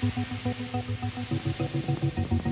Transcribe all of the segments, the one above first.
Thank you.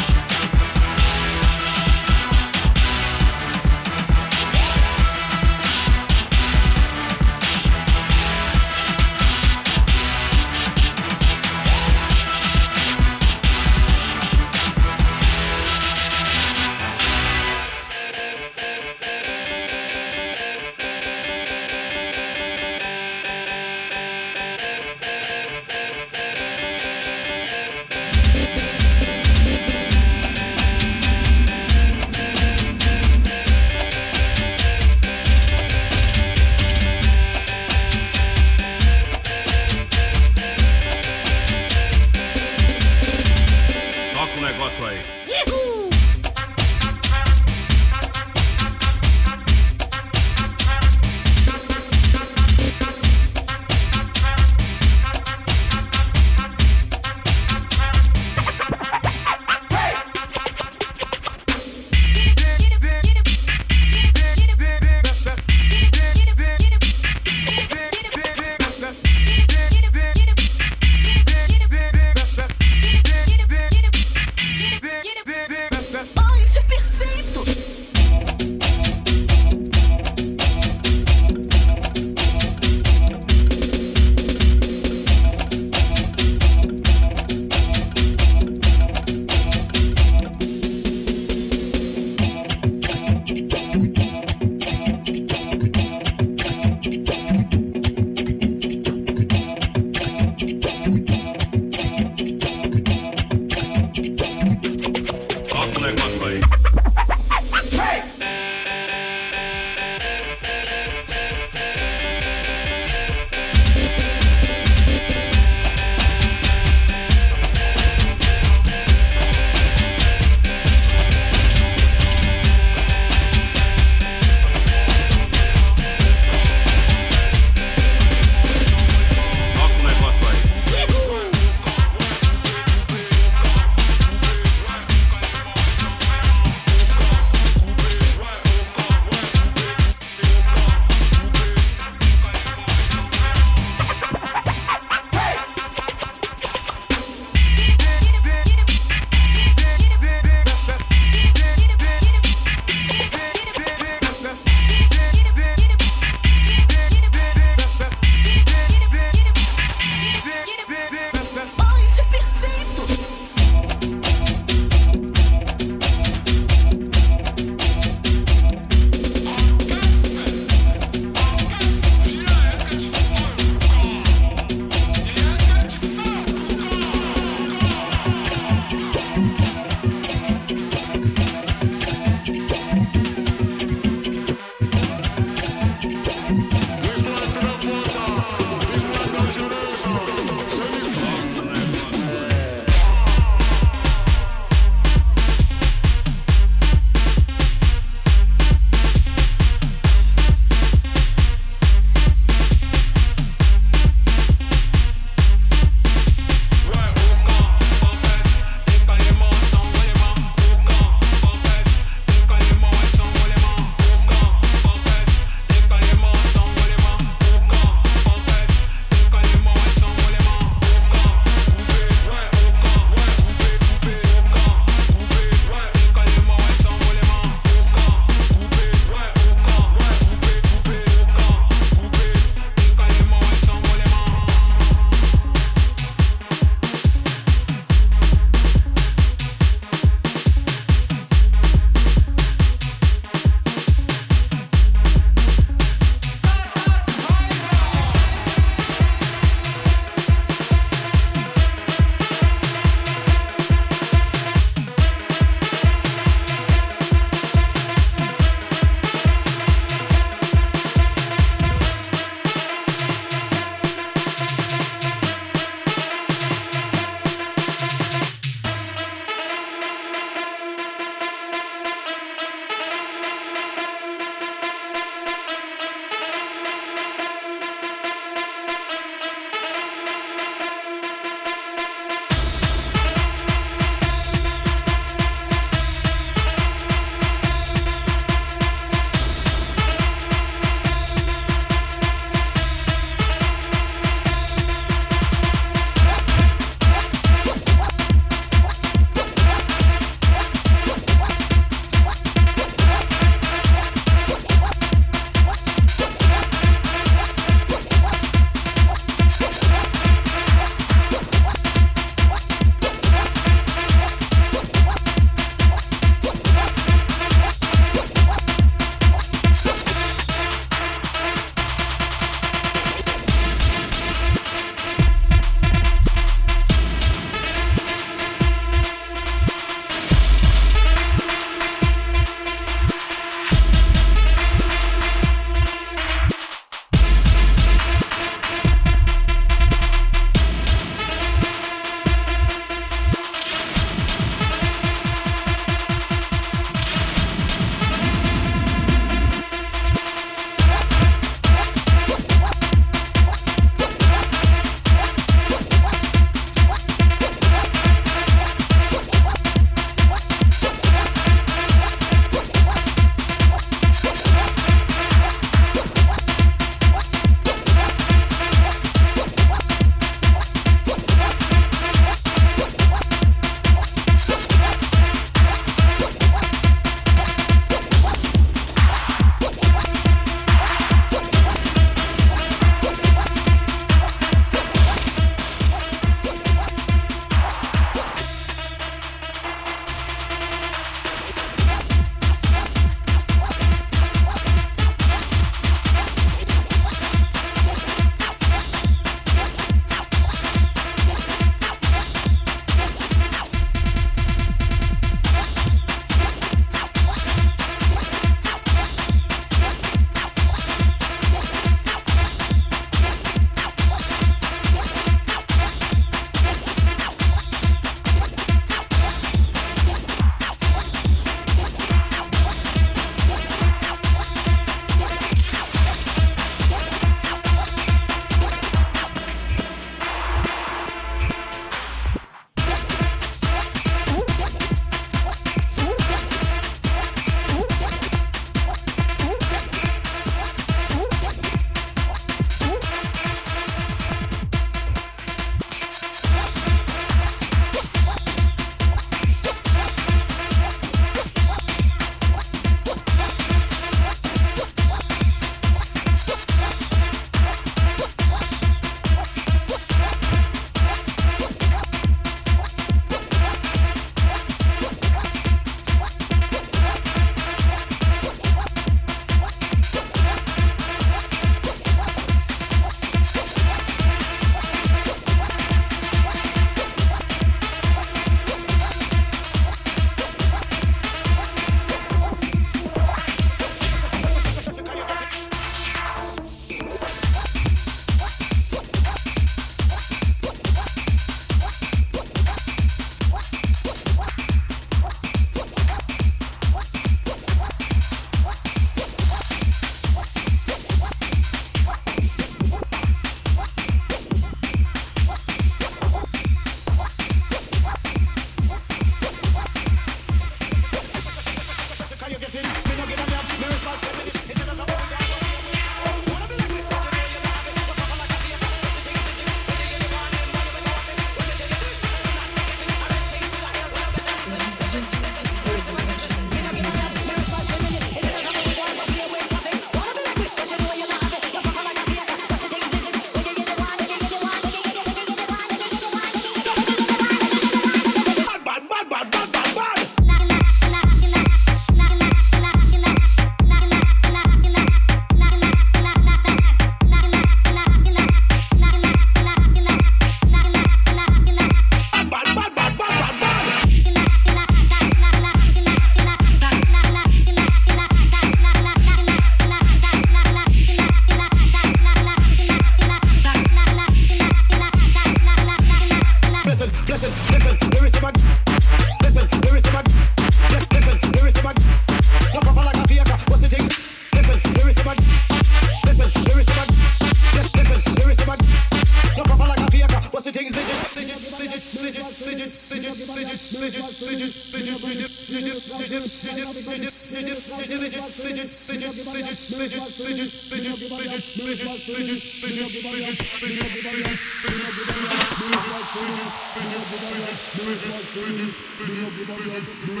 Me no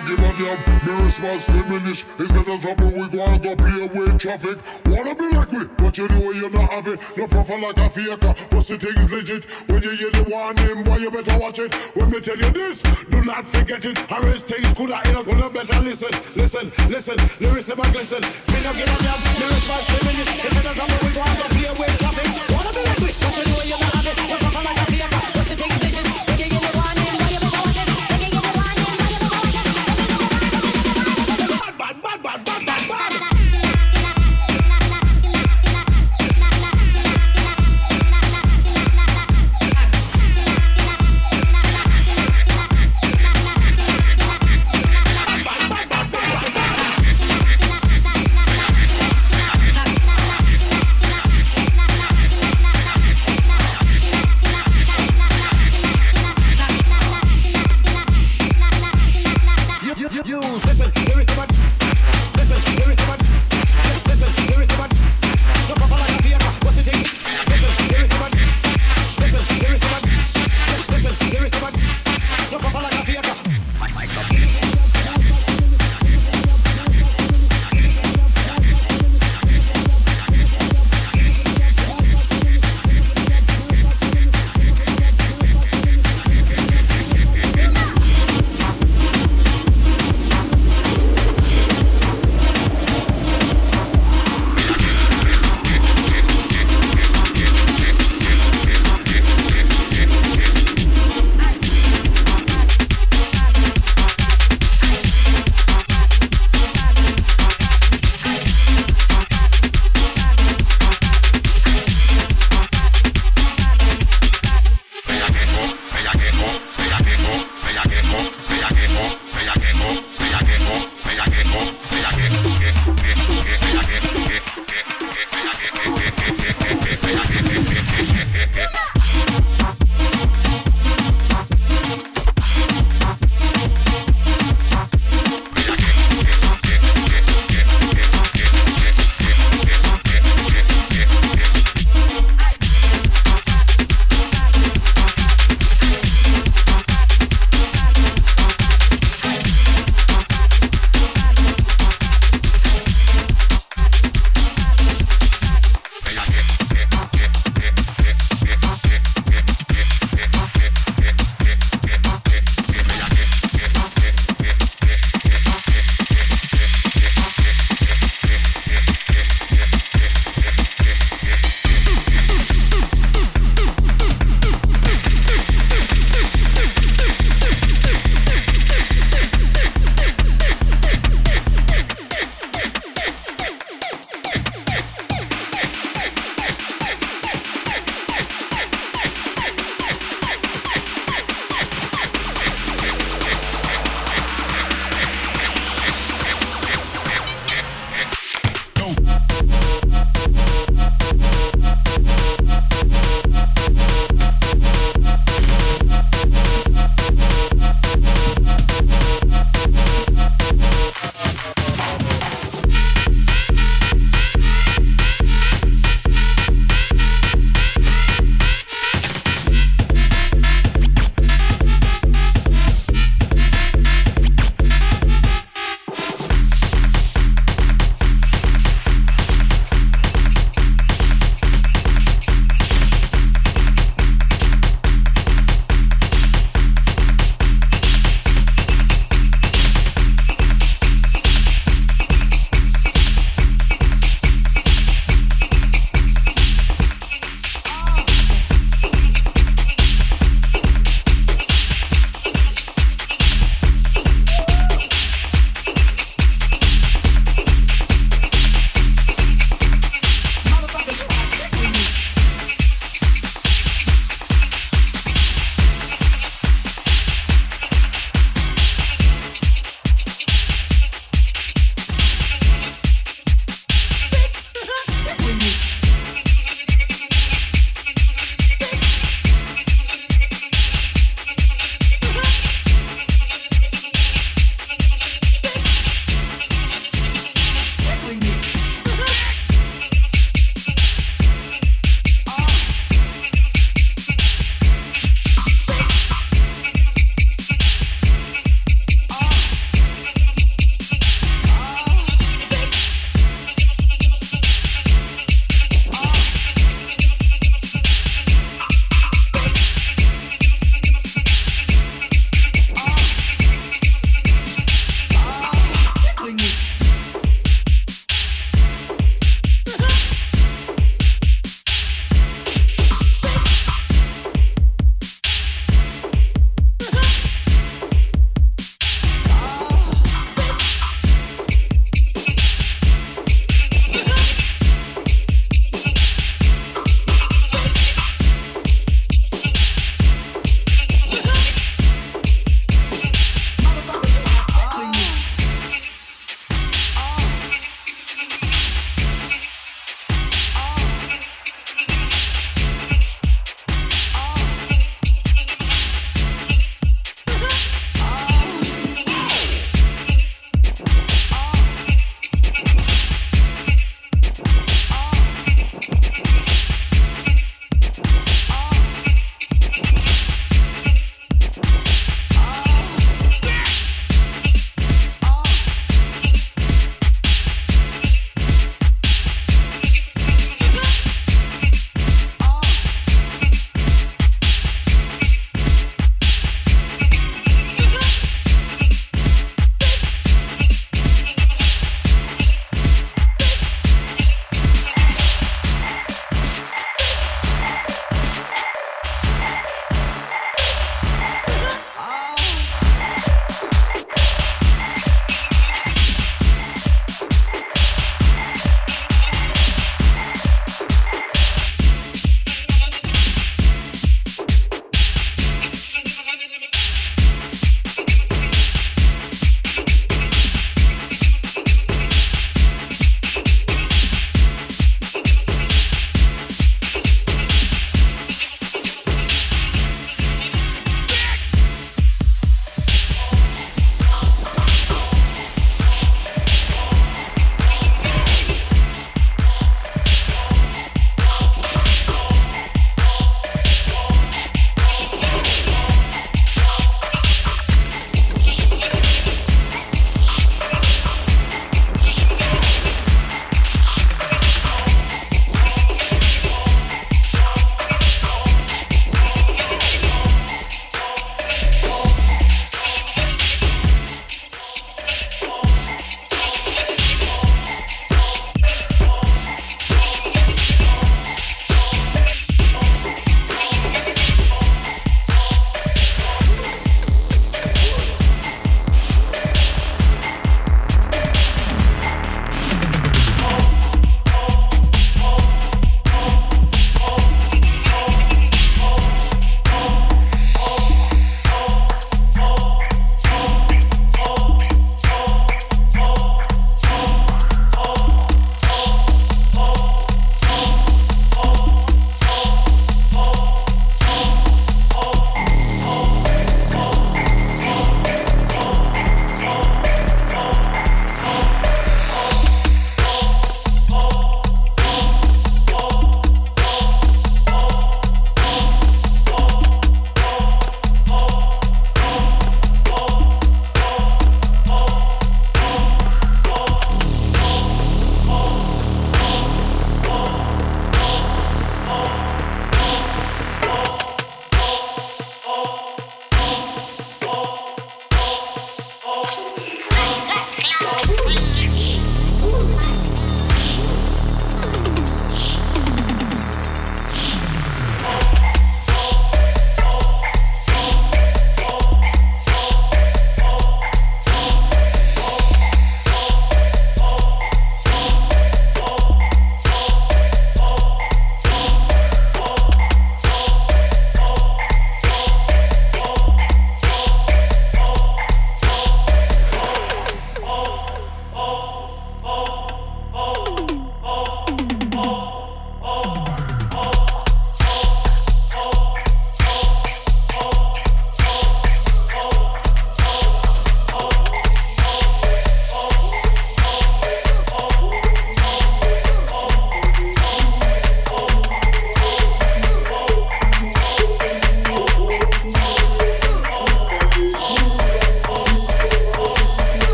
give a damn, me response diminish Instead of trouble we go and go play with traffic Wanna be like me, but you know you not have it No profile like a faker, but the thing is legit When you hear the warning, boy you better watch it When me tell you this, do not forget it else things could have end up, well better listen Listen, listen, lyrics about listen Me no give a damn, me response diminish Instead of trouble we go and go play with traffic Wanna be like me, but you know you not have it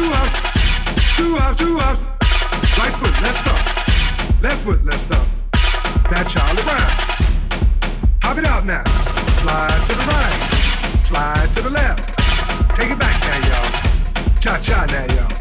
two hops, two hops, two. Right foot. Left foot, let's Charlie Brown. Hop it out now. Slide to the right, slide to the left. Take it back now, y'all. Cha cha now, y'all.